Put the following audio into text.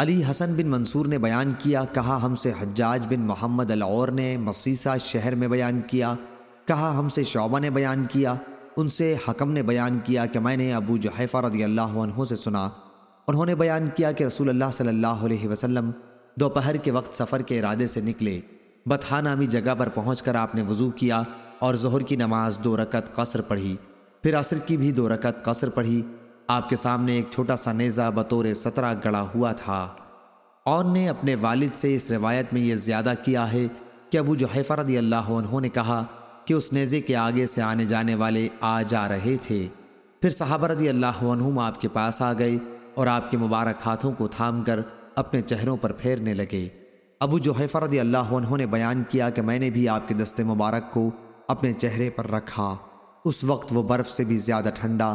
علی حسن بن منصور نے بیان کیا، کہا ہم سے حجاج بن محمد العور نے مصیصہ شہر میں بیان کیا، کہا ہم سے شعبہ نے بیان کیا، ان سے حکم نے بیان کیا کہ میں نے ابو جحیفہ رضی اللہ عنہ سے سنا۔ انہوں نے بیان کیا کہ رسول اللہ صلی اللہ علیہ وسلم دوپہر کے وقت سفر کے ارادے سے نکلے۔ بتھا نامی جگہ پر پہنچ کر آپ نے وضو کیا اور ظہر کی نماز دو رکت قصر پڑھی۔ پھر عصر کی بھی دو رکت قصر پڑھی۔ آپ کے سامنے ایک چھوٹا سا نیزہ بطور سترہ گڑا ہوا تھا۔ اور نے اپنے والد سے اس روایت میں یہ زیادہ کیا ہے کہ ابو جو رضی اللہ عنہ نے کہا کہ اس نیزے کے آگے سے آنے جانے والے آ جا رہے تھے۔ پھر صحابہ رضی اللہ عنہم آپ کے پاس آ گئے اور آپ کے مبارک ہاتھوں کو تھام کر اپنے چہروں پر پھیرنے لگے۔ ابو جو رضی اللہ عنہ نے بیان کیا کہ میں نے بھی آپ کے دست مبارک کو اپنے چہرے پر رکھا۔ اس وقت وہ برف سے بھی زیادہ ٹھنڈا